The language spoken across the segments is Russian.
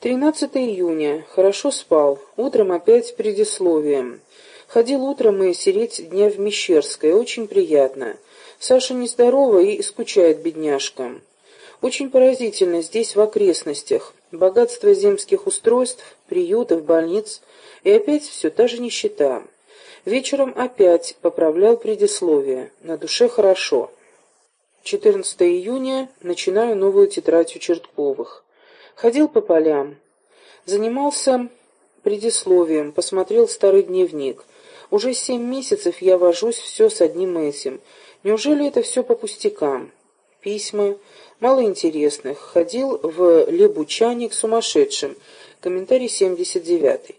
13 июня. Хорошо спал. Утром опять предисловием. Ходил утром и сереть дня в Мещерской. Очень приятно. Саша нездорова и скучает бедняжка. Очень поразительно здесь в окрестностях. Богатство земских устройств, приютов, больниц. И опять все та же нищета. Вечером опять поправлял предисловие. На душе хорошо. 14 июня. Начинаю новую тетрадь у Чертковых. Ходил по полям. Занимался предисловием, посмотрел старый дневник. Уже семь месяцев я вожусь все с одним этим. Неужели это все по пустякам? Письма, мало интересных. Ходил в Лебучане к сумасшедшим. Комментарий 79.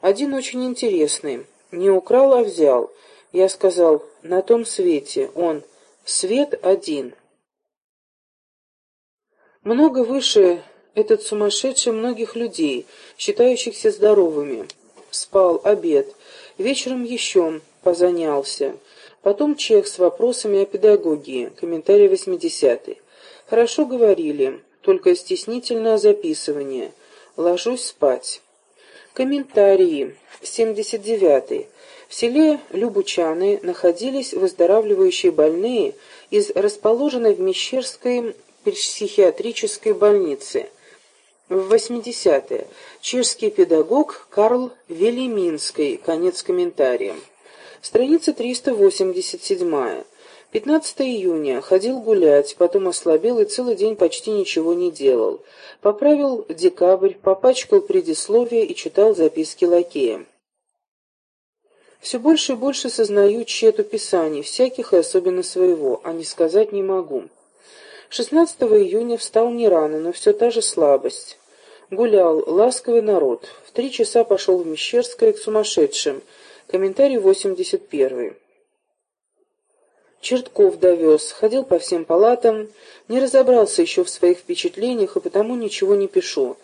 Один очень интересный. Не украл, а взял. Я сказал, на том свете. Он, свет один. Много выше этот сумасшедший многих людей, считающихся здоровыми. Спал, обед, вечером еще позанялся. Потом чех с вопросами о педагогии, комментарий 80 Хорошо говорили, только стеснительное записывание. Ложусь спать. Комментарии. 79 -й. В селе Любучаны находились выздоравливающие больные из расположенной в Мещерской психиатрической больницы. В 80-е. Чешский педагог Карл Велиминский. Конец комментария. Страница 387. 15 июня. Ходил гулять, потом ослабел и целый день почти ничего не делал. Поправил декабрь, попачкал предисловие и читал записки лакея. Все больше и больше сознаю тщету писаний, всяких и особенно своего, а не сказать не могу. 16 июня встал не рано, но все та же слабость. Гулял, ласковый народ. В три часа пошел в Мещерское к сумасшедшим. Комментарий 81. Чертков довез, ходил по всем палатам, не разобрался еще в своих впечатлениях и потому ничего не пишу.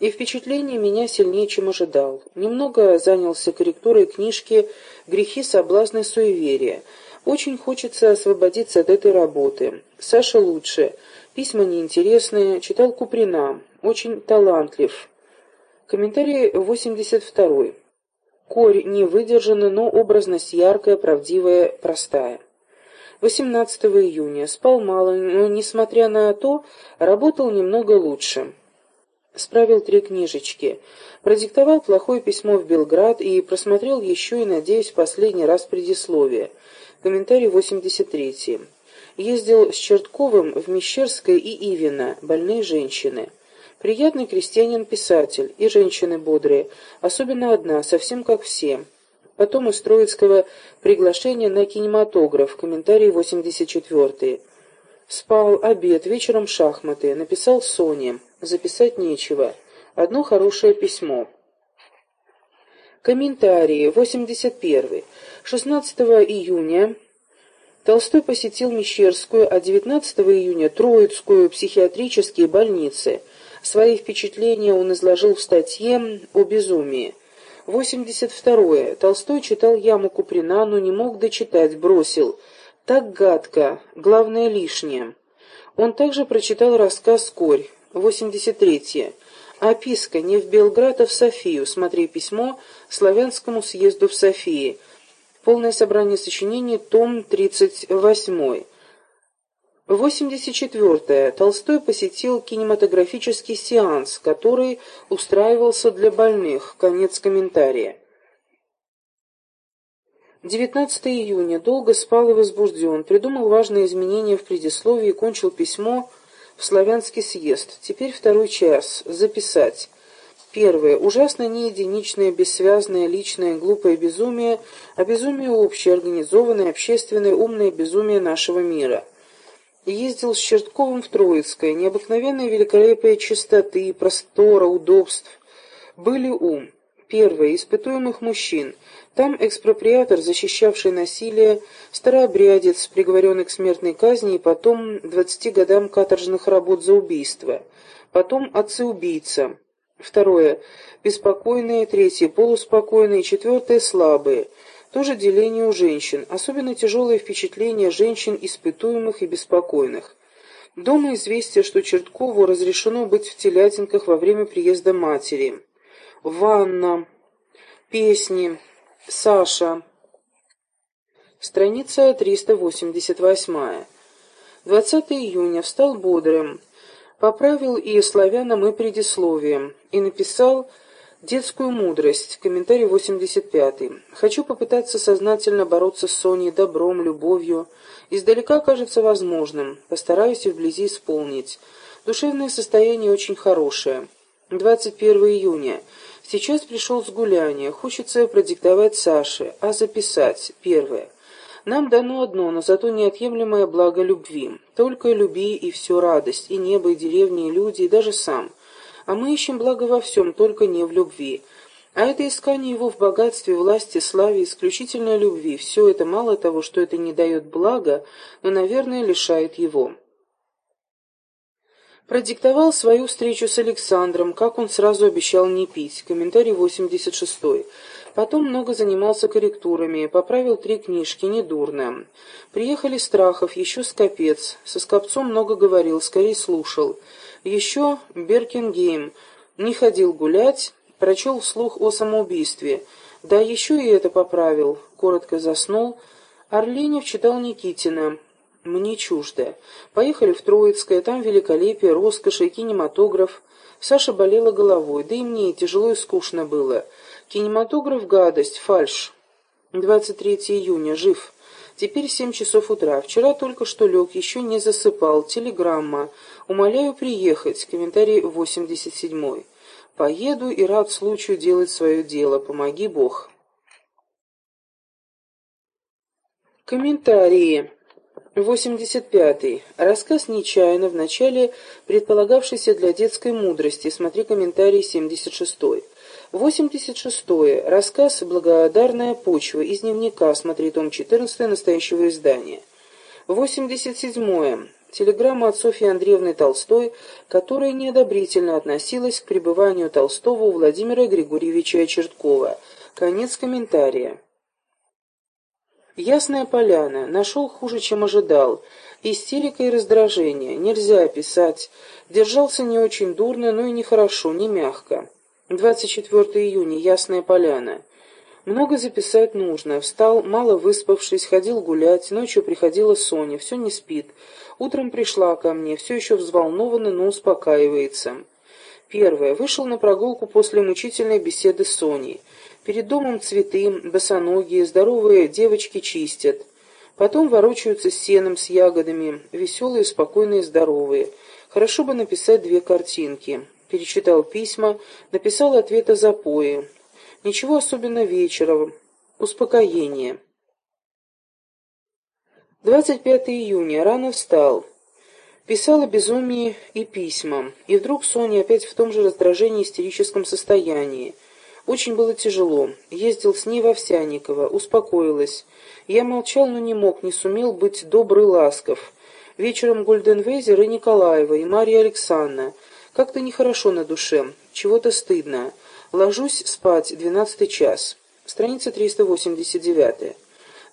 И впечатление меня сильнее, чем ожидал. Немного занялся корректурой книжки «Грехи, соблазны, суеверия». Очень хочется освободиться от этой работы. Саша лучше. Письма неинтересные. Читал Куприна. Очень талантлив. Комментарий 82. Корь не выдержана, но образность яркая, правдивая, простая. 18 июня. Спал мало, но, несмотря на то, работал немного лучше. Справил три книжечки. Продиктовал плохое письмо в Белград и просмотрел еще и, надеюсь, последний раз предисловие. Комментарий 83. Ездил с Чертковым в Мещерское и Ивино, больные женщины. Приятный крестьянин-писатель, и женщины бодрые, особенно одна, совсем как все. Потом из Троицкого приглашение на кинематограф, комментарий 84. Спал, обед, вечером шахматы, написал Соне, записать нечего. Одно хорошее письмо. Комментарии. 81. 16 июня Толстой посетил Мещерскую, а 19 июня Троицкую психиатрические больницы. Свои впечатления он изложил в статье о безумии. 82. Толстой читал «Яму Куприна», но не мог дочитать, бросил. Так гадко, главное лишнее. Он также прочитал рассказ «Корь». 83. Описка не в Белград, а в Софию. Смотри письмо Славянскому съезду в Софии. Полное собрание сочинений, том 38. 84. Толстой посетил кинематографический сеанс, который устраивался для больных. Конец комментария. 19 июня. Долго спал и возбужден. Придумал важные изменения в предисловии и кончил письмо в славянский съезд. Теперь второй час. Записать. Первое. Ужасно не единичное, бессвязное, личное, глупое безумие, а безумие общее, организованное, общественное, умное безумие нашего мира. Ездил с Чертковым в Троицкое. Необыкновенное великолепие чистоты, простора, удобств. Были ум. Первое. Испытуемых мужчин. Там экспроприатор, защищавший насилие, старообрядец, приговоренный к смертной казни и потом двадцати годам каторжных работ за убийство. Потом отцы-убийца. Второе. Беспокойные. Третье. Полуспокойные. Четвертое. Слабые. Тоже деление у женщин. Особенно тяжелое впечатление женщин, испытуемых и беспокойных. Дома известие, что Черткову разрешено быть в Телятинках во время приезда матери. Ванна. Песни. Саша. Страница 388. 20 июня. Встал бодрым. Поправил и славянам, и предисловием. И написал Детскую мудрость. Комментарий 85. Хочу попытаться сознательно бороться с Соней добром, любовью. Издалека кажется возможным. Постараюсь и вблизи исполнить. Душевное состояние очень хорошее. 21 июня. Сейчас пришел с гуляния. Хочется продиктовать Саше, а записать. Первое. Нам дано одно, но зато неотъемлемое благо любви. Только люби и все радость, и небо, и деревни, и люди, и даже сам – а мы ищем благо во всем, только не в любви. А это искание его в богатстве, власти, славе, исключительной любви. Все это мало того, что это не дает блага, но, наверное, лишает его. Продиктовал свою встречу с Александром, как он сразу обещал не пить. Комментарий 86. Потом много занимался корректурами, поправил три книжки, недурно. Приехали Страхов, еще Скопец. Со Скопцом много говорил, скорее слушал. Еще Беркингейм не ходил гулять, прочел вслух о самоубийстве. Да еще и это поправил. Коротко заснул. Орленев читал Никитина. Мне чуждо. Поехали в Троицкое, там великолепие, роскошь и кинематограф. Саша болела головой, да и мне тяжело и скучно было. Кинематограф — гадость, фальшь. 23 июня, жив. Теперь семь часов утра. Вчера только что лег, еще не засыпал. Телеграмма. Умоляю приехать. Комментарий 87. Поеду и рад случаю делать свое дело. Помоги Бог. Комментарии. 85. Рассказ нечаянно, в начале предполагавшийся для детской мудрости. Смотри комментарий 76. 86. Рассказ «Благодарная почва» из дневника, смотри том 14 настоящего издания. 87. Телеграмма от Софьи Андреевны Толстой, которая неодобрительно относилась к пребыванию Толстого у Владимира Григорьевича Черткова. Конец комментария. Ясная поляна. Нашел хуже, чем ожидал. Истерика и раздражение. Нельзя описать. Держался не очень дурно, но и нехорошо, не мягко. 24 июня. Ясная поляна. Много записать нужно. Встал, мало выспавшись, ходил гулять. Ночью приходила Соня. Все не спит. Утром пришла ко мне. Все еще взволнована, но успокаивается. Первое. Вышел на прогулку после мучительной беседы с Соней. Перед домом цветы, босоногие, здоровые девочки чистят. Потом ворочаются сеном, с ягодами, веселые, спокойные, здоровые. Хорошо бы написать две картинки перечитал письма, написал ответ о запое. Ничего особенно вечером. Успокоение. 25 июня. Рано встал. Писал о безумии и письма. И вдруг Соня опять в том же раздражении истерическом состоянии. Очень было тяжело. Ездил с ней в Овсяниково. Успокоилась. Я молчал, но не мог, не сумел быть добрый ласков. Вечером Гольденвейзер и Николаева, и Марья Александровна. Как-то нехорошо на душе, чего-то стыдно. Ложусь спать, двенадцатый час. Страница 389.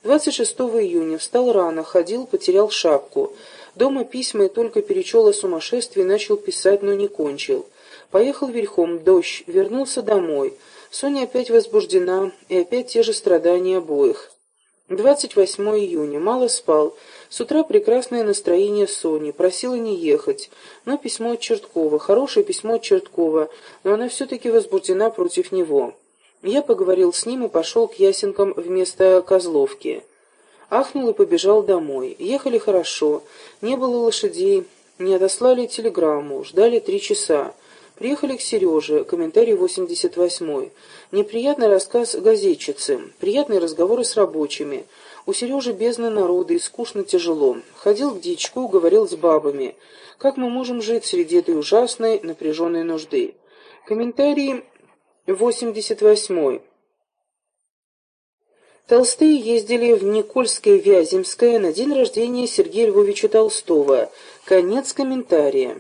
26 июня встал рано, ходил, потерял шапку. Дома письма и только перечел о сумасшествии, начал писать, но не кончил. Поехал верхом, дождь, вернулся домой. Соня опять возбуждена, и опять те же страдания обоих. 28 июня. Мало спал. С утра прекрасное настроение Сони. Просила не ехать. Но письмо от Черткова. Хорошее письмо от Черткова. Но она все-таки возбуждена против него. Я поговорил с ним и пошел к Ясенкам вместо Козловки. Ахнул и побежал домой. Ехали хорошо. Не было лошадей. Не отослали телеграмму. Ждали три часа. Приехали к Сереже, комментарий 88 Неприятный рассказ газетчицы, приятные разговоры с рабочими. У Сережи бездна народа и скучно тяжело. Ходил к дичку, говорил с бабами. Как мы можем жить среди этой ужасной, напряженной нужды? Комментарий 88 Толстые ездили в Никольское-Вяземское на день рождения Сергея Львовича Толстого. Конец комментария.